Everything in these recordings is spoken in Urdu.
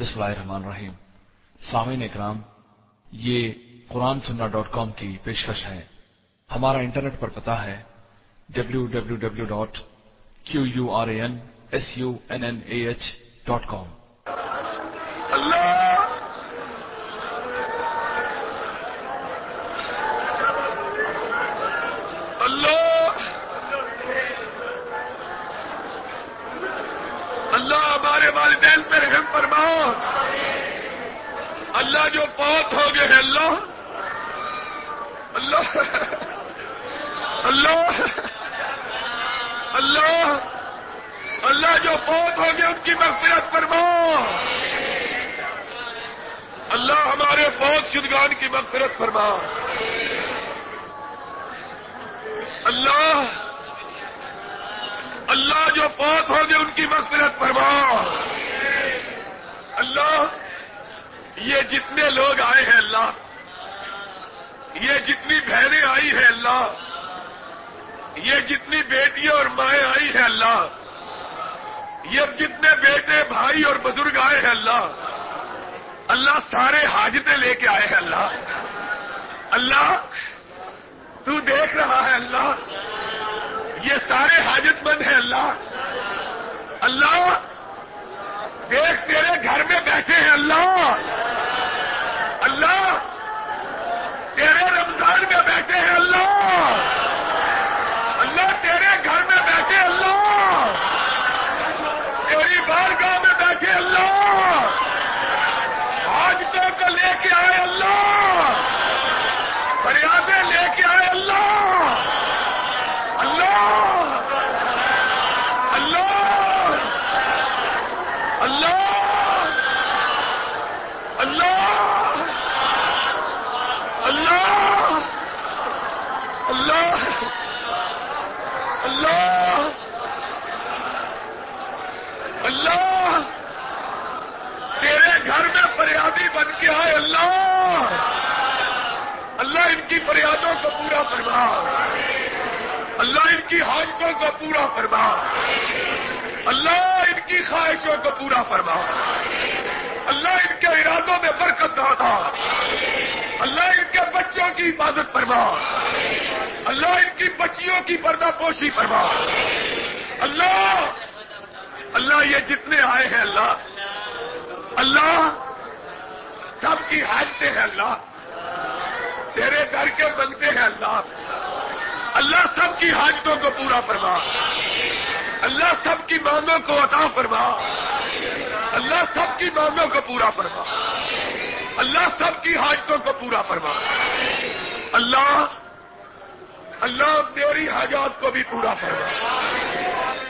بسم اللہ الرحمن الرحیم۔ سامعین اکرام، یہ قرآن سننا ڈاٹ کام کی پیشکش ہے۔ ہمارا انٹرنیٹ پر پتا ہے W W W dot Q U R A N S U N N A H dot com. اللہ اللہ اللہ ہمارے والدین پہ رحم فرما اللہ جو فوت ہو گئے ہیں اللہ اللہ اللہ اللہ اللہ جو فوت ہو گئے ان کی مغفرت فرما۔ اللہ ہمارے فوت شدگان کی مغفرت فرما۔ اللہ اللہ جو فوت ہو گئے ان کی مغفرت فرما۔ اللہ، یہ جتنے لوگ آئے ہیں اللہ، یہ جتنی بہنیں آئی ہیں اللہ، یہ جتنی بیٹیاں اور مائیں آئی ہیں اللہ۔ یہ جتنے بیٹے بھائی اور بزرگ آئے ہیں اللہ اللہ سارے حاجتیں لے کے آئے ہیں اللہ۔ اللہ، تو دیکھ رہا ہے اللہ، یہ سارے حاجت مند ہیں اللہ۔ اللہ، دیکھ تیرے گھر میں بیٹھے ہیں اللہ۔ اللہ، تیرے رمضان میں بیٹھے ہیں اللہ اللہ۔ فریادیں لے کے آئے اللہ! اللہ! اللہ! اللہ! اللہ! تیرے گھر میں فریادی بن کے آئے اللہ! اللہ ان کی فریادوں کو پورا فرما اللہ ان کی حاجتوں کو پورا فرما اللہ ان کی خواہشوں کو پورا فرما اللہ ان کے ارادوں میں برکت دادا اللہ ان کے بچوں کی حفاظت فرما۔ اللہ ان کی بچیوں کی پردہ پوشی فرما۔ اللہ اللہ یہ جتنے آئے ہیں اللہ اللہ سب کی حاجتیں ہیں اللہ۔ تیرے گھر کے بنتے ہیں اللہ۔ اللہ سب کی حاجتوں کو پورا فرما۔ اللہ سب کی مانگوں کو عطا فرما۔ اللہ سب کی مانگوں کو پورا فرما۔ اللہ سب کی حاجتوں کو پورا فرما۔ اللہ اللہ میری حاجات کو بھی پورا فرما۔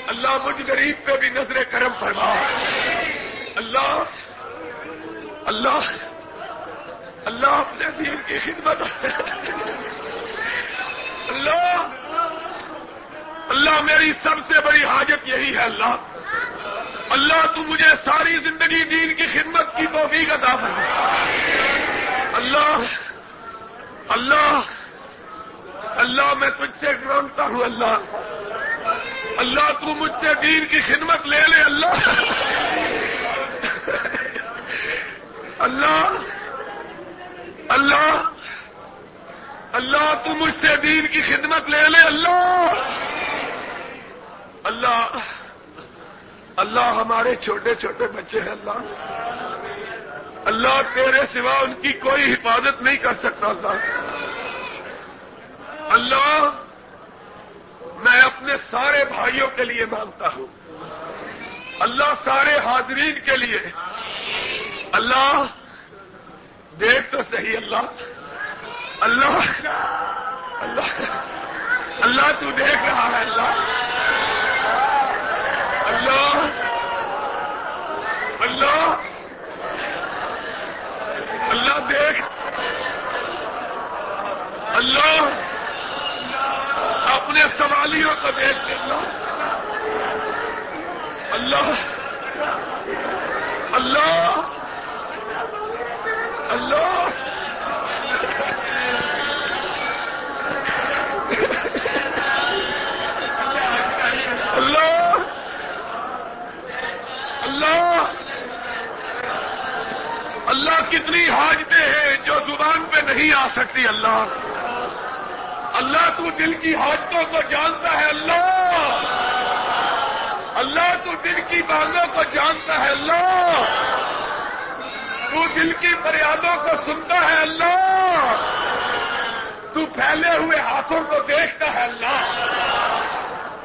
اللہ مجھ غریب پہ بھی نظر کرم فرما۔ اللہ اللہ اللہ اپنے دین کی خدمت اللہ اللہ میری سب سے بڑی حاجت یہی ہے اللہ اللہ تو مجھے ساری زندگی دین کی خدمت کی توفیق عطا فرما اللہ اللہ اللہ میں تجھ سے مانگتا ہوں اللہ اللہ تو مجھ سے دین کی خدمت لے لے اللہ اللہ اللہ اللہ تو مجھ سے دین کی خدمت لے لے، اللہ اللہ اللہ ہمارے چھوٹے چھوٹے بچے ہیں، اللہ اللہ تیرے سوا ان کی کوئی حفاظت نہیں کر سکتا، اللہ اللہ، میں اپنے سارے بھائیوں کے لیے مانگتا ہوں، اللہ سارے حاضرین کے لیے، اللہ صحیح اللہ. اللہ. اللہ. اللہ تو دیکھ رہا ہے اللہ. اللہ. اللہ. اللہ دیکھ. اللہ. اپنے سوالیوں کو دیکھ لینا اللہ. اللہ. اللہ. اللہ کتنی حاجتیں ہیں جو زبان پہ نہیں آ سکتی، اللہ۔ اللہ تو دل کی حاجتوں کو جانتا ہے، اللہ۔ اللہ تو دل کی بازوں کو جانتا ہے، اللہ۔ تو دل کی فریادوں کو سنتا ہے، اللہ۔ تو پھیلے ہوئے ہاتھوں کو دیکھتا ہے، اللہ۔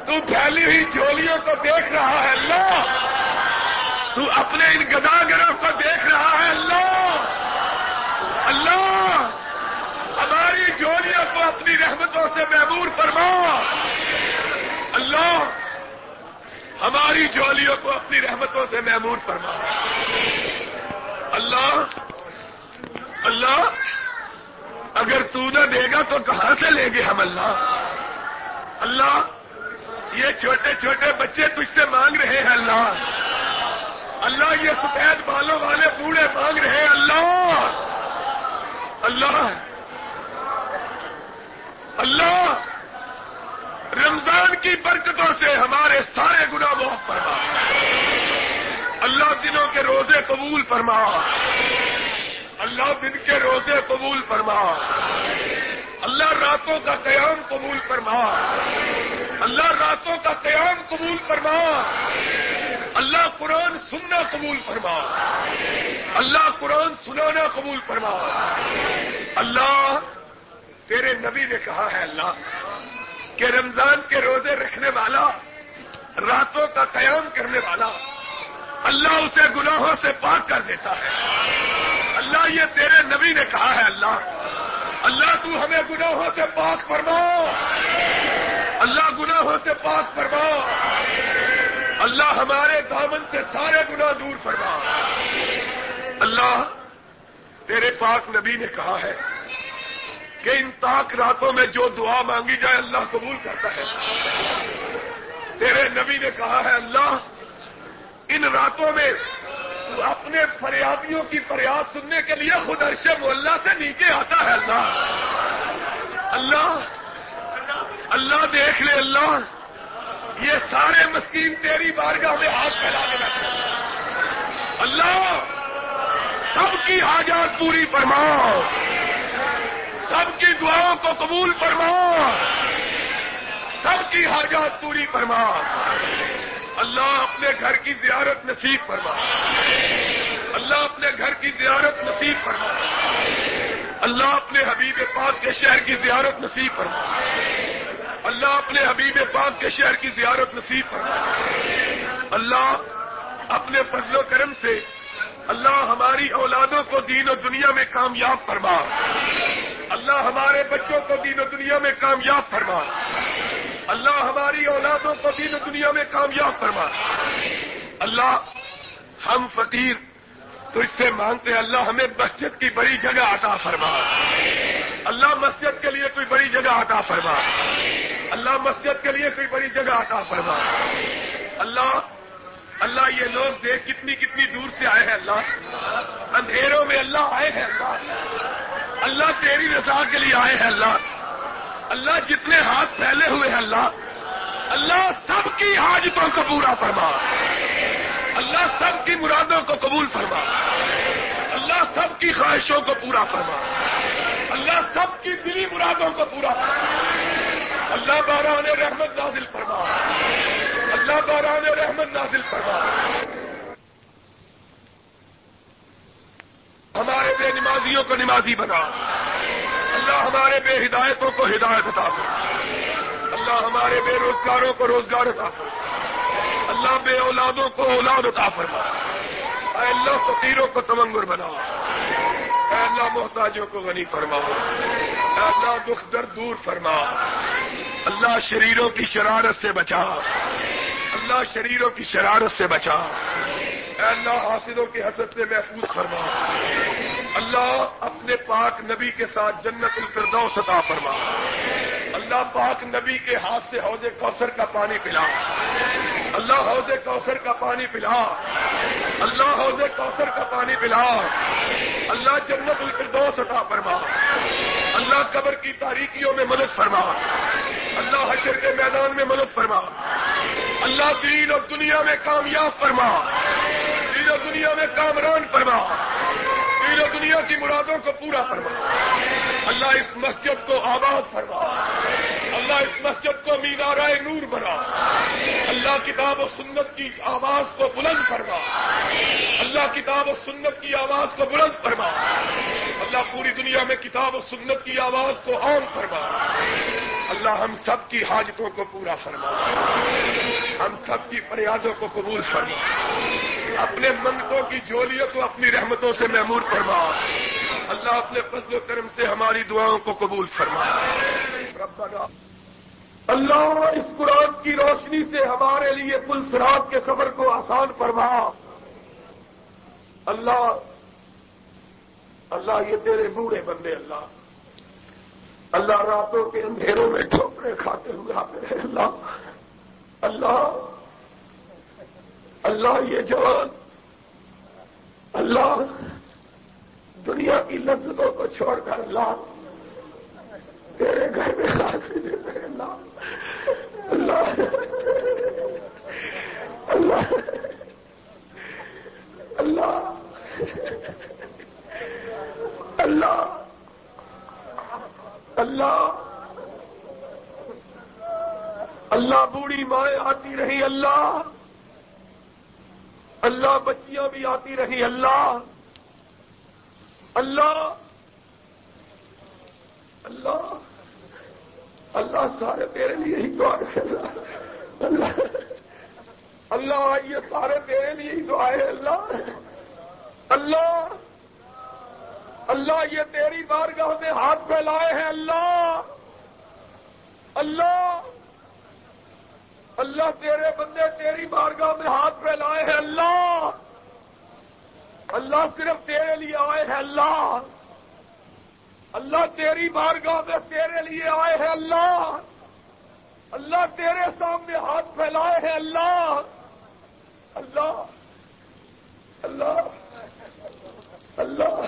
تو پھیلی ہوئی جھولیوں کو دیکھ رہا ہے، اللہ۔ تو اپنے ان گداگروں کو دیکھ رہا ہے، اللہ۔ اللہ! ہماری جوڑیوں کو اپنی رحمتوں سے محبور فرما! اللہ! ہماری جولیوں کو اپنی رحمتوں سے محمود فرما! اللہ! اللہ! اگر تو نہ دے گا تو کہاں سے لیں گے ہم اللہ؟ اللہ! یہ چھوٹے چھوٹے بچے تجھ سے مانگ رہے ہیں اللہ! اللہ یہ سفید بالوں والے بوڑھے مانگ رہے ہیں اللہ اللہ اللہ رمضان کی ہمارے سارے گنا معاف فرما۔ اللہ دنوں کے روزے قبول فرما۔ اللہ دن کے روزے قبول فرما۔ اللہ راتوں کا قیام قبول فرما۔ اللہ راتوں کا قیام قبول فرما۔ اللہ قرآن سننا قبول فرما۔ اللہ قرآن سنانا قبول فرما۔ اللہ تیرے نبی نے کہا ہے اللہ کہ رمضان کے روزے رکھنے والا، راتوں کا قیام کرنے والا، اللہ اسے گناہوں سے پاک کر دیتا ہے۔ اللہ یہ تیرے نبی نے کہا ہے، اللہ اللہ تو ہمیں گناہوں سے پاک فرما۔ اللہ گناہوں سے پاک فرما۔ اللہ ہمارے دامن سے سارے گناہ دور فرما۔ اللہ تیرے پاک نبی نے کہا ہے کہ ان تاک راتوں میں جو دعا مانگی جائے اللہ قبول کرتا ہے۔ تیرے نبی نے کہا ہے، اللہ، ان راتوں میں تو اپنے فریادیوں کی فریاد سننے کے لیے خود عرش اللہ سے نیچے آتا ہے، اللہ۔ اللہ اللہ دیکھ لے، اللہ، یہ سارے مسکین تیری بارگاہ میں ہاتھ پھیلا کے بیٹھے۔ اللہ، سب کی حاجات پوری فرماؤ۔ سب کی دعاؤں کو قبول فرما۔ سب کی حاجات پوری فرما۔ اللہ اپنے گھر کی زیارت نصیب فرما۔ اللہ اپنے گھر کی زیارت نصیب فرما۔ اللہ اپنے حبیب پاک کے شہر کی زیارت نصیب فرما۔ اللہ اپنے حبیب پاک کے شہر کی زیارت نصیب فرما۔ اللہ اپنے فضل و کرم سے اللہ ہماری اولادوں کو دین و دنیا میں کامیاب فرما۔ اللہ ہمارے بچوں کو دین و دنیا میں کامیاب فرما۔ اللہ ہماری اولادوں کو دین و دنیا میں کامیاب فرما۔ اللہ، ہم فقیر، تو اس سے مانگتے ہیں اللہ ہمیں مسجد کی بڑی جگہ عطا فرما۔ اللہ مسجد کے لیے کوئی بڑی جگہ عطا فرما۔ اللہ مسجد کے لیے کوئی بڑی جگہ عطا فرما۔ اللہ اللہ یہ لوگ دیکھ کتنی کتنی دور سے آئے ہیں اللہ۔ اندھیروں میں اللہ آئے ہیں اللہ۔ اللہ تیری رضا کے لیے آئے ہیں اللہ۔ اللہ جتنے ہاتھ پھیلے ہوئے ہیں اللہ۔ اللہ سب کی حاجتوں کو پورا فرما۔ اللہ سب کی مرادوں کو قبول فرما۔ اللہ سب کی خواہشوں کو پورا فرما۔ اللہ سب کی دلی مرادوں کو پورا فرما۔ اللہ باران رحمت نازل فرما۔ اللہ باران رحمت نازل فرما۔ ہمارے بے نمازیوں کو نمازی بنا۔ اللہ ہمارے بے ہدایتوں کو ہدایت عطا فرما۔ اللہ ہمارے بے روزگاروں کو روزگار عطا فرما۔ اللہ بے اولادوں کو اولاد عطا فرما۔ اے اللہ فقیروں کو تمنگر بنا۔ اے اللہ محتاجوں کو غنی فرما۔ اے اللہ دکھ درد دور فرما۔ اللہ شریروں کی شرارت سے بچا۔ اللہ شریروں کی شرارت سے بچا۔ اے اللہ حاصلوں کی حسد سے محفوظ فرما۔ اللہ اپنے پاک نبی کے ساتھ جنت الفردوس عطا فرما۔ اللہ پاک نبی کے ہاتھ سے حوض کوثر کا پانی پلا۔ اللہ حوض کوثر کا پانی پلا۔ اللہ حوض کوثر کا پانی پلا۔ اللہ جنت الفردوس عطا فرما۔ اللہ قبر کی تاریکیوں میں مدد فرما۔ اللہ حشر کے میدان میں مدد فرما۔ اللہ دین اور دنیا میں کامیاب فرما۔ دین اور دنیا میں کامران فرما۔ دنیا کی مرادوں کو پورا فرما۔ اللہ اس مسجد کو آباد فرما۔ اللہ اس مسجد کو مینارہ نور بنا۔ اللہ کتاب و سنت کی آواز کو بلند فرما۔ اللہ کتاب و سنت کی آواز کو بلند فرما۔ اللہ پوری دنیا میں کتاب و سنت کی آواز کو عام فرما۔ اللہ ہم سب کی حاجتوں کو پورا فرما۔ ہم سب کی فریادوں کو قبول فرما۔ اپنے منتوں کی جولیوں کو اپنی رحمتوں سے محمور فرما۔ اللہ اپنے فضل و کرم سے ہماری دعاؤں کو قبول فرما۔ اللہ اس قرآن کی روشنی سے ہمارے لیے پل سرات کے سفر کو آسان فرما۔ اللہ اللہ یہ تیرے بوڑھے بندے، اللہ۔ اللہ راتوں کے اندھیروں میں ٹھوکرے کھاتے ہوئے آتے ہیں، اللہ۔ اللہ اللہ یہ جوان، اللہ دنیا کی لذتوں کو چھوڑ کر اللہ تیرے گھر میں حاصل دیتے ہیں اللہ۔ اللہ اللہ اللہ اللہ اللہ اللہ بوڑھی مائیں آتی رہی اللہ بچیاں بھی آتی رہی، اللہ اللہ اللہ اللہ سارے تیرے لیے ہی دعا اللہ اللہ یہ سارے تیرے لیے ہی دعا ہے، اللہ اللہ اللہ، یہ تیری بارگاہ میں ہاتھ پھیلائے ہیں، اللہ اللہ اللہ تیرے بندے تیری بارگاہ میں ہاتھ پھیلائے ہیں، اللہ اللہ صرف تیرے لیے آئے ہیں، اللہ۔ اللہ تیری بارگاہ میں تیرے لیے آئے ہیں، اللہ۔ اللہ تیرے سامنے ہاتھ پھیلائے ہیں، اللہ۔ اللہ۔ اللہ۔ اللہ۔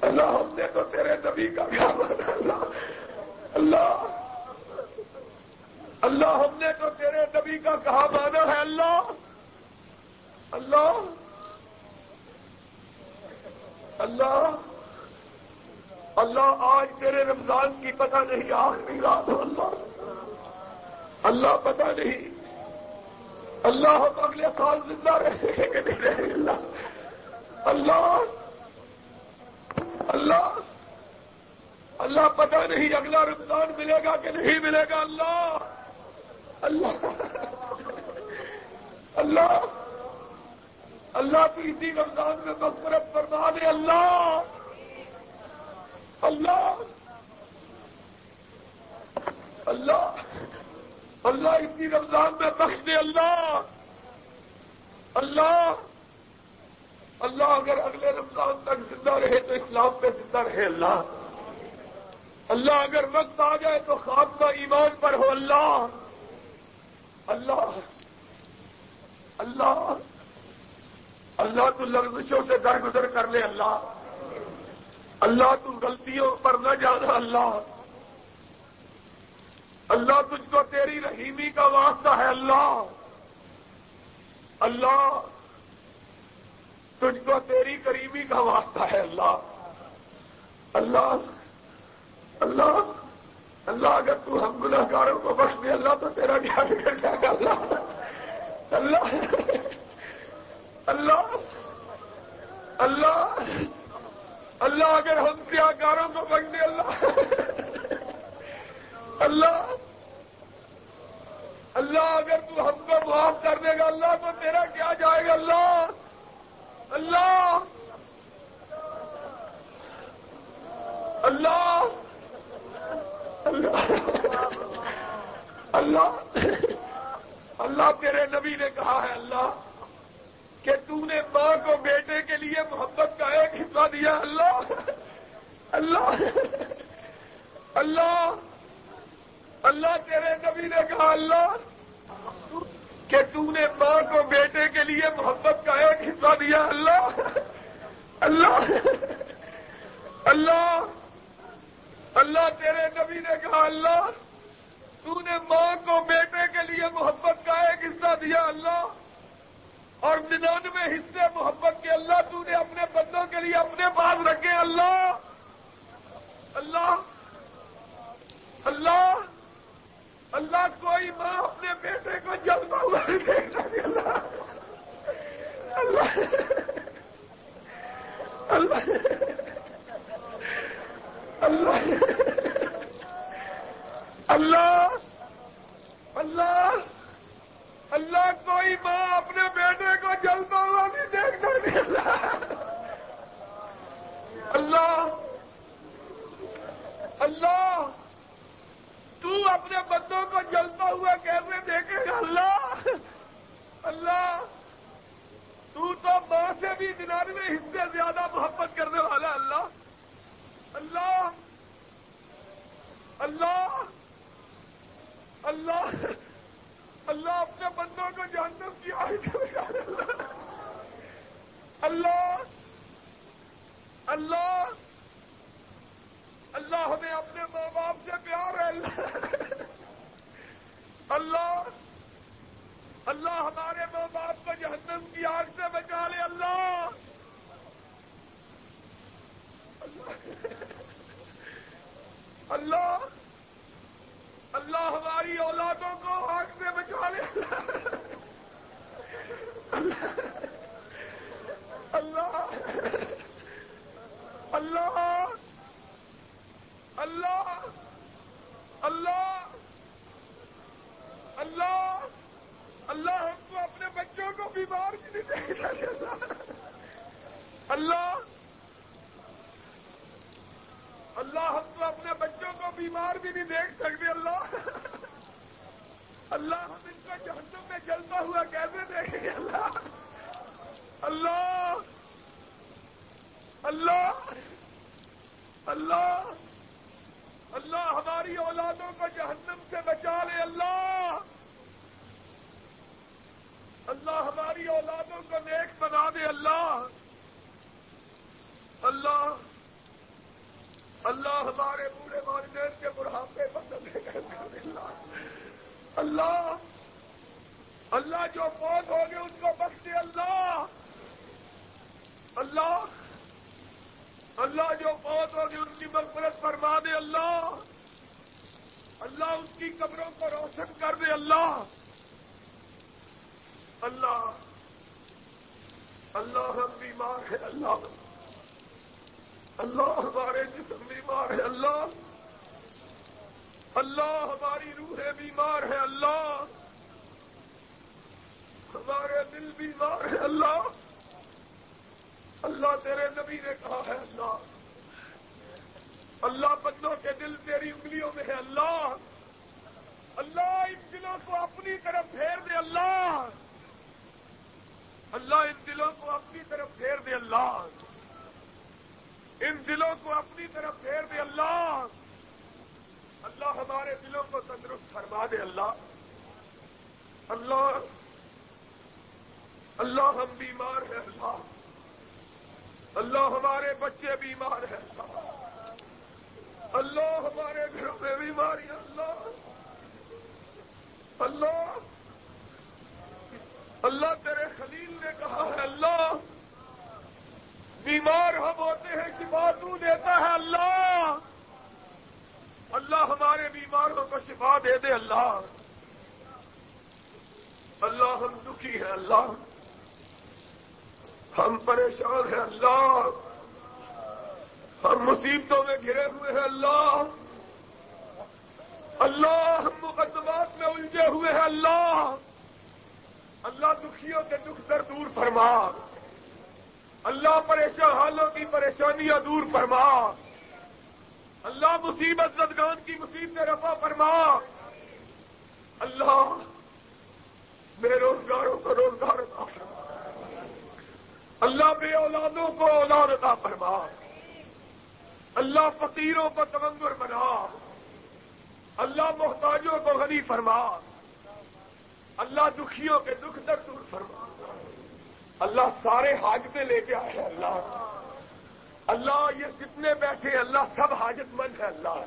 اللہ، ہم نے تو تیرے نبی کا کیا مانا اللہ اللہ۔ اللہ، ہم نے تو تیرے نبی کا کہا مانا ہے اللہ۔ اللہ۔ اللہ اللہ آج تیرے رمضان کی پتہ نہیں آخری رات اللہ۔ اللہ پتہ نہیں۔ اللہ ہم اگلے سال زندہ رہے کہ نہیں رہے اللہ۔ اللہ اللہ۔ اللہ پتہ نہیں اگلا رمضان ملے گا کہ نہیں ملے گا، اللہ۔ اللہ۔ اللہ۔ اللہ تو اسی رمضان میں مغفرت فرما دے، اللہ! اللہ! اللہ! اللہ اسی رمضان میں بخش دے، اللہ! اللہ! اللہ اگر اگلے رمضان تک زندہ رہے تو اسلام پہ زندہ رہے، اللہ! اللہ اگر وقت آ جائے تو خواب کا ایمان پر ہو، اللہ! اللہ! اللہ! اللہ تو لغزشوں سے درگزر کر لے اللہ۔ اللہ تم غلطیوں پر نہ جانا اللہ۔ اللہ تجھ کو تیری رحیمی کا واسطہ ہے اللہ۔ اللہ تجھ کو تیری کریمی کا واسطہ ہے اللہ۔ اللہ اللہ اللہ، اگر تو ہم گناہ گاروں کو بخش دے، اللہ تو تیرا کیا بگڑ جائے گا، اللہ۔ اللہ۔ اللہ اللہ اللہ اگر ہم کیا گاروں کو بخش دے اللہ اللہ اللہ اگر تو ہم کو معاف کر دے گا اللہ تو تیرا کیا جائے گا اللہ اللہ اللہ اللہ اللہ تیرے نبی نے کہا ہے اللہ کہ تو نے ماں کو بیٹے کے لیے محبت کا ایک حصہ دیا۔ اللہ اللہ اللہ اللہ تیرے نبی نے کہا، اللہ، کہ تو نے ماں کو بیٹے کے لیے محبت کا ایک حصہ دیا۔ اللہ اللہ اللہ اللہ تیرے نبی نے کہا، اللہ، تو نے ماں کو بیٹے کے لیے محبت کا ایک حصہ دیا۔ اللہ اور ننانوے حصے محبت کے اللہ تو نے اپنے بندوں کے لیے اپنے پاس رکھے اللہ اللہ اللہ اللہ کوئی ماں اپنے بیٹے کو جلدا ہوا اللہ اللہ اللہ اللہ اللہ اللہ اللہ کوئی ماں اپنے بیٹے کو جلتا ہوا نہیں دیکھتا اللہ اللہ اللہ، تو اپنے بندوں کو جلتا ہوا کیسے دیکھے گا؟ اللہ اللہ، تو تو ماں سے بھی ننانوے حصے زیادہ محبت کرنے والا اللہ اللہ اللہ اللہ۔ اللہ اپنے بندوں کو جہنم کی آگ اللہ اللہ اللہ اللہ ہمیں اپنے ماں باپ سے پیار ہے۔ اللہ اللہ اللہ ہمارے ماں باپ کو جہنم کی آگ سے بچا لے۔ اللہ اللہ اللہ ہماری اولادوں کو اللہ اللہ اللہ اللہ اللہ اللہ ہم کو اپنے بچوں کو بیمار بھی نہیں دیکھا اللہ اللہ ہم کو اپنے بچوں کو بیمار بھی نہیں دیکھ سکتے۔ اللہ اللہ ہم ان کو جہنم میں جلتا ہوا کیسے دیکھیں گے اللہ؟ اللہ! اللہ! اللہ! اللہ ہماری اولادوں کو جہنم سے بچا لے اللہ اللہ ہماری اولادوں کو نیک بنا دے اللہ اللہ اللہ ہمارے بوڑھے والدین کے بڑھاپے اللہ اللہ اللہ جو موت ہو گئے ان کو بخش دے اللہ اللہ اللہ جو موت ہوگی ان کی مغفرت فرما دے اللہ اللہ ان کی قبروں کو روشن کر دے اللہ اللہ اللہ ہم بیمار ہے اللہ اللہ ہمارے جسم بیمار ہے اللہ اللہ ہماری روحیں بیمار ہے اللہ ہمارے دل بیمار ہے اللہ اللہ تیرے نبی نے کہا ہے اللہ۔ اللہ بندوں کے دل تیری انگلیوں میں ہے اللہ۔ اللہ ان دلوں کو اپنی طرف پھیر دے اللہ۔ اللہ ان دلوں کو اپنی طرف پھیر دے اللہ۔ ان دلوں کو اپنی طرف پھیر دے اللہ۔ اللہ ہمارے دلوں کو تندرست فرما دے اللہ۔ اللہ۔ اللہ ہم بیمار ہیں اللہ۔ اللہ ہمارے بچے بیمار ہیں۔ اللہ ہمارے گھروں میں بیماری اللہ۔ اللہ۔ اللہ تیرے خلیل نے کہا ہے، اللہ۔ بیمار ہم ہوتے ہیں شفا تو دیتا ہے اللہ۔ اللہ ہمارے بیماروں کو شفا دے دے، اللہ۔ اللہ ہم دکھی ہیں، اللہ۔ ہم پریشان ہیں اللہ۔ ہم مصیبتوں میں گھرے ہوئے ہیں اللہ۔ اللہ ہم مقدمات میں الجھے ہوئے ہیں اللہ۔ اللہ دکھیوں کے دکھ در دور فرما۔ اللہ پریشان حالوں کی پریشانیاں دور فرما۔ اللہ مصیبت زدگان کی مصیبت رفا فرما۔ اللہ بے روزگاروں کو روزگار عطا فرما۔ اللہ بے اولادوں کو اولاد عطا فرما۔ اللہ فقیروں کو تمنگر بنا۔ اللہ محتاجوں کو غنی فرما۔ اللہ دکھیوں کے دکھ در دور فرما۔ اللہ سارے حاجتیں لے کے آئے اللہ۔ اللہ یہ کتنے بیٹھے اللہ سب حاجت مند ہے اللہ۔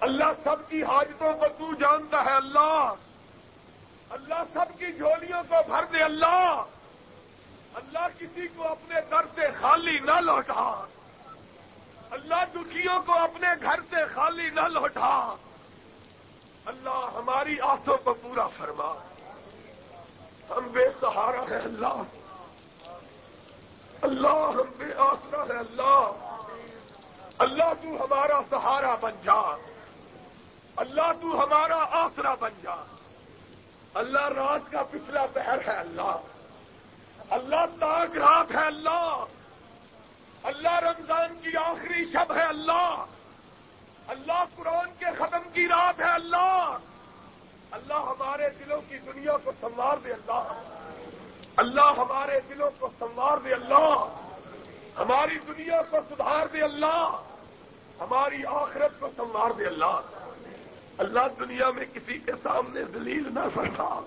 اللہ سب کی حاجتوں کو تو جانتا ہے اللہ۔ اللہ سب کی جھولیوں کو بھر دے اللہ۔ اللہ کسی کو اپنے در سے خالی نہ لوٹا۔ اللہ دکھیوں کو اپنے گھر سے خالی نہ لوٹا۔ اللہ ہماری آسوں کو پورا فرما۔ ہم بے سہارا ہے اللہ۔ اللہ ہم بے آسرا ہے اللہ۔ اللہ تو ہمارا سہارا بن جا۔ اللہ تو ہمارا آسرا بن جا۔ اللہ رات کا پچھلا پہر ہے اللہ۔ اللہ تاک رات ہے اللہ۔ اللہ رمضان کی آخری شب ہے اللہ۔ اللہ قرآن کے ختم کی رات ہے اللہ۔ اللہ ہمارے دلوں کی دنیا کو سنوار دے اللہ۔ اللہ ہمارے دلوں کو سنوار دے اللہ۔ ہماری دنیا کو سدھار دے اللہ۔ ہماری آخرت کو سنوار دے اللہ۔ اللہ دنیا میں کسی کے سامنے دلیل نہ فرما۔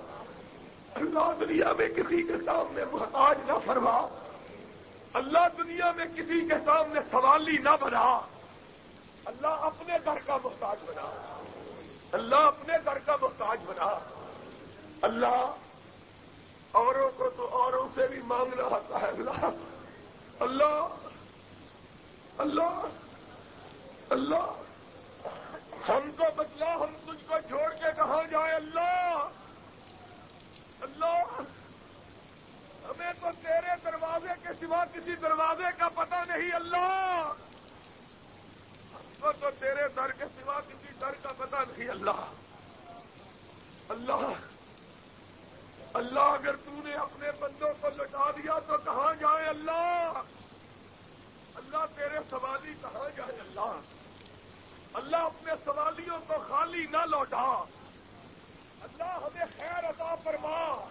اللہ دنیا میں کسی کے سامنے محتاج نہ فرما۔ اللہ دنیا میں کسی کے سامنے سوالی نہ بنا۔ اللہ اپنے گھر کا محتاج بنا۔ اللہ اپنے گھر کا محتاج بنا۔ اللہ اوروں کو تو اوروں سے بھی مانگنا آتا ہے اللہ اللہ اللہ اللہ۔ ہم کو بدلا، ہم تجھ کو چھوڑ کے کہاں جائے اللہ! اللہ، ہمیں تو تیرے دروازے کے سوا کسی دروازے کا پتہ نہیں اللہ۔ ہم کو تو تیرے در کے سوا کسی در کا پتہ نہیں اللہ۔ اللہ اللہ، اگر تو نے اپنے بندوں کو لٹا دیا تو کہاں جائے اللہ؟ اللہ، تیرے سوالی کہاں جائے اللہ؟ اللہ، اپنے سوالیوں کو خالی نہ لوٹا۔ اللہ ہمیں خیر عطا فرما۔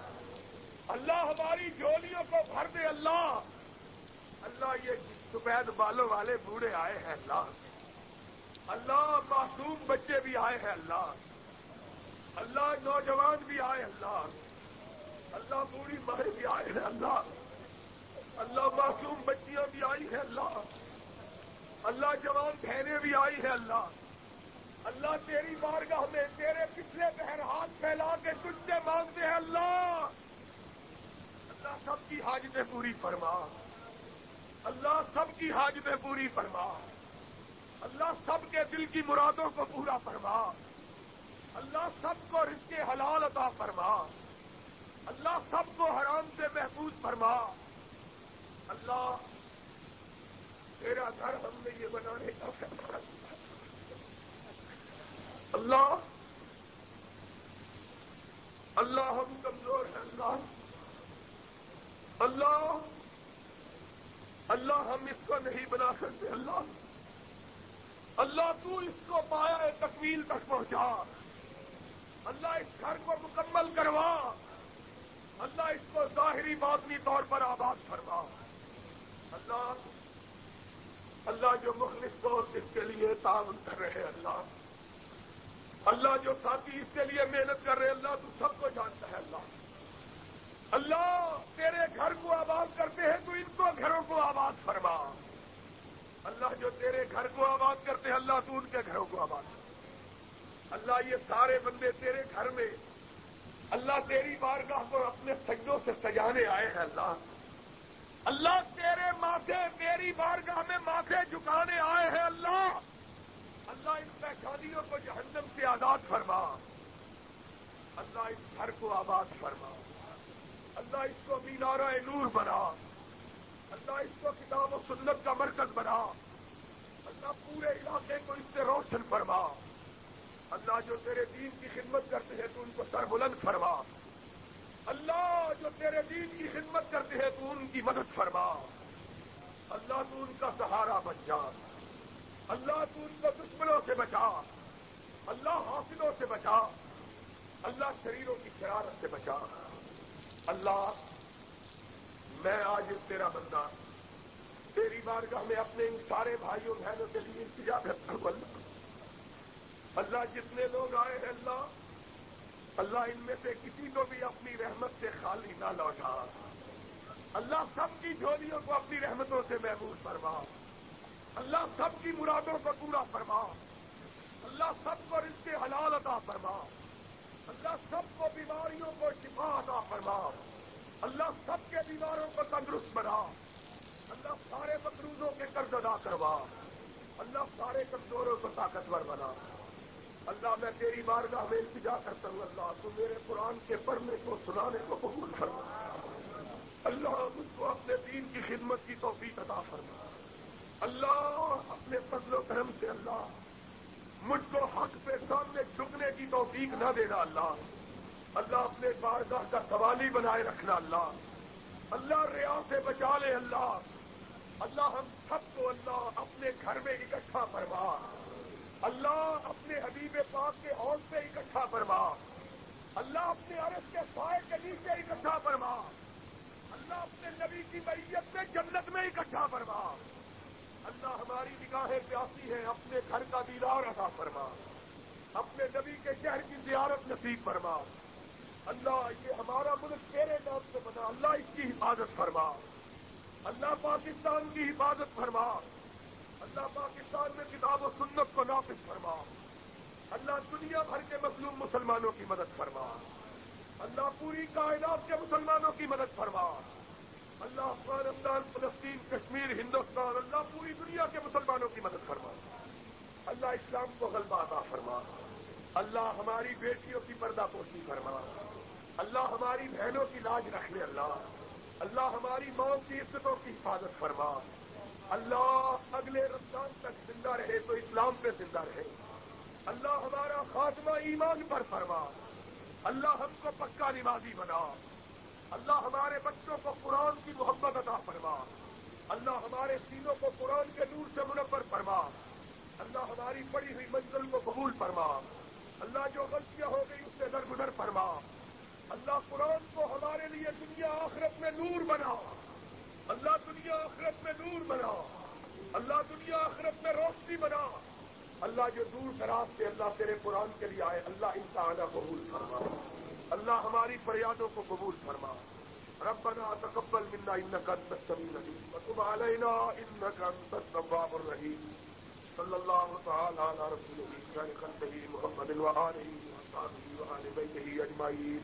اللہ ہماری جولیوں کو بھر دے اللہ۔ اللہ یہ سفید بالوں والے بوڑھے آئے ہیں اللہ۔ اللہ معصوم بچے بھی آئے ہیں اللہ۔ اللہ نوجوان بھی آئے اللہ۔ اللہ بوڑھی ماہیں بھی آئے ہیں اللہ۔ اللہ معصوم بچیاں بھی آئی ہیں اللہ۔ اللہ جوان بہنیں بھی آئی ہیں اللہ۔ اللہ تیری بارگاہ میں تیرے پچھلے پہر ہاتھ پھیلا کے تجھ سے مانگتے ہیں اللہ۔ اللہ سب کی حاجتیں پوری فرما۔ اللہ سب کی حاجتیں پوری فرما۔ اللہ سب کے دل کی مرادوں کو پورا فرما۔ اللہ سب کو رزق حلال عطا فرما۔ اللہ سب کو حرام سے محفوظ فرما۔ اللہ، تیرا گھر ہم نے یہ بنانے کا فیصلہ کیا۔ اللہ اللہ ہم کمزور ہیں، اللہ اللہ اللہ ہم اس کو نہیں بنا سکتے، اللہ اللہ تو اس کو پایا تکمیل تک پہنچا۔ اللہ اس گھر کو مکمل کروا۔ اللہ اس کو ظاہری باطنی طور پر آباد فرما۔ اللہ اللہ جو مخلص دوست اس کے لیے تعاون کر رہے اللہ اللہ جو ساتھی اس کے لیے محنت کر رہے اللہ تو سب کو جانتا ہے، اللہ۔ اللہ تیرے گھر کو آباد کرتے ہیں تو ان کو گھروں کو آباد فرما۔ اللہ جو تیرے گھر کو آباد کرتے ہیں، اللہ تو ان کے گھروں کو آباد کر اللہ یہ سارے بندے تیرے گھر میں، اللہ تیری بارگاہ کو اپنے سجدوں سے سجانے آئے ہیں، اللہ۔ اللہ تیرے ماتھے، تیری بارگاہ میں ماتھے جھکانے آئے ہیں، اللہ۔ اللہ ان پیشانیوں کو جہنم سے آزاد فرما۔ اللہ اس گھر کو آباد فرما۔ اللہ اس کو مینارہ نور بنا۔ اللہ اس کو کتاب و سنت کا مرکز بنا۔ اللہ پورے علاقے کو اس سے روشن فرما۔ اللہ جو تیرے دین کی خدمت کرتے ہیں تو ان کو سر بلند فرما۔ اللہ جو تیرے دین کی خدمت کرتے ہیں تو ان کی مدد فرما۔ اللہ تو ان کا سہارا بن جا۔ اللہ تو ان کو دشمنوں سے بچا۔ اللہ حاصلوں سے بچا۔ اللہ شریروں کی شرارت سے بچا۔ اللہ، میں آج تیرا بندہ، تیری بارگاہ میں اپنے ان سارے بھائیوں بہنوں کے لیے انتظار کرتا ہوں۔ اللہ اللہ جتنے لوگ آئے ہیں، اللہ اللہ ان میں سے کسی کو بھی اپنی رحمت سے خالی نہ لوٹا۔ اللہ سب کی جھولیوں کو اپنی رحمتوں سے محبوب فرما۔ اللہ سب کی مرادوں کو پورا فرما۔ اللہ سب کو رشتے حلال عطا فرما۔ اللہ سب کو بیماریوں کو شفا عطا فرما۔ اللہ سب کے بیماروں کو تندرست بنا۔ اللہ سارے مقروضوں کے قرض ادا کروا۔ اللہ سارے کمزوروں کو طاقتور بنا۔ اللہ میں تیری بارگاہ میں التجا کرتا ہوں۔ اللہ، تو میرے قرآن کے پڑھنے کو، سنانے کو قبول فرما۔ اللہ مجھ کو اپنے دین کی خدمت کی توفیق عطا فرما۔ اللہ اپنے فضل و کرم سے اللہ، مجھ کو حق پہ سامنے جھکنے کی توفیق نہ دینا اللہ اللہ اپنے بارگاہ کا سوالی بنائے رکھنا اللہ اللہ ریا سے بچا لے اللہ اللہ ہم سب کو اللہ اپنے گھر میں اکٹھا فرما، اللہ اپنے حبیب پاک کے حوض سے اکٹھا فرما، اللہ اپنے عرض کے سائے کے نیچے اکٹھا فرما، اللہ اپنے نبی کی میت میں جنت میں اکٹھا فرما اللہ ہماری نگاہیں پیاسی ہیں، اپنے گھر کا دیدار ادا فرما۔ اپنے نبی کے شہر کی زیارت نصیب فرما۔ اللہ، یہ ہمارا ملک تیرے نام سے بنا۔ اللہ اس کی حفاظت فرما۔ اللہ پاکستان کی حفاظت فرما۔ اللہ پاکستان میں کتاب و سنت کو نافذ فرما۔ اللہ دنیا بھر کے مظلوم مسلمانوں کی مدد فرما۔ اللہ پوری کائنات کے مسلمانوں کی مدد فرما۔ اللہ، افغانستان، فلسطین، کشمیر، ہندوستان، اللہ پوری دنیا کے مسلمانوں کی مدد فرما۔ اللہ اسلام کو غلبہ عطا فرما۔ اللہ ہماری بیٹیوں کی پردہ پوشی فرما۔ اللہ ہماری بہنوں کی لاج رکھنے اللہ۔ اللہ ہماری ماں کی عزتوں کی حفاظت فرما۔ اللہ اگلے رمضان تک زندہ رہے تو اسلام پہ زندہ رہے۔ اللہ ہمارا خاتمہ ایمان پر فرما۔ اللہ ہم کو پکا نمازی بنا۔ اللہ ہمارے بچوں کو قرآن کی محبت عطا فرما. اللہ ہمارے سینوں کو قرآن کے نور سے منور فرما. اللہ ہماری پڑی ہوئی منزل کو قبول فرما. اللہ جو غلطیاں ہو گئی اس سے درگزر فرما. اللہ قرآن کو ہمارے لیے دنیا آخرت میں نور بنا. اللہ دنیا آخرت میں نور بنا. اللہ دنیا آخرت میں روشنی بنا. اللہ جو دور دراز سے اللہ تیرے قرآن کے لیے آئے، اللہ ان کا آنا قبول فرما. اللہ ہماری فریادوں کو قبول فرما۔ ربنا تقبل منا انك انت السميع العليم وتب علينا انك انت التواب الرحيم صلى الله تعالى على رسوله خير خلقه محمد وآله وصحبه وآل بيته أجمعين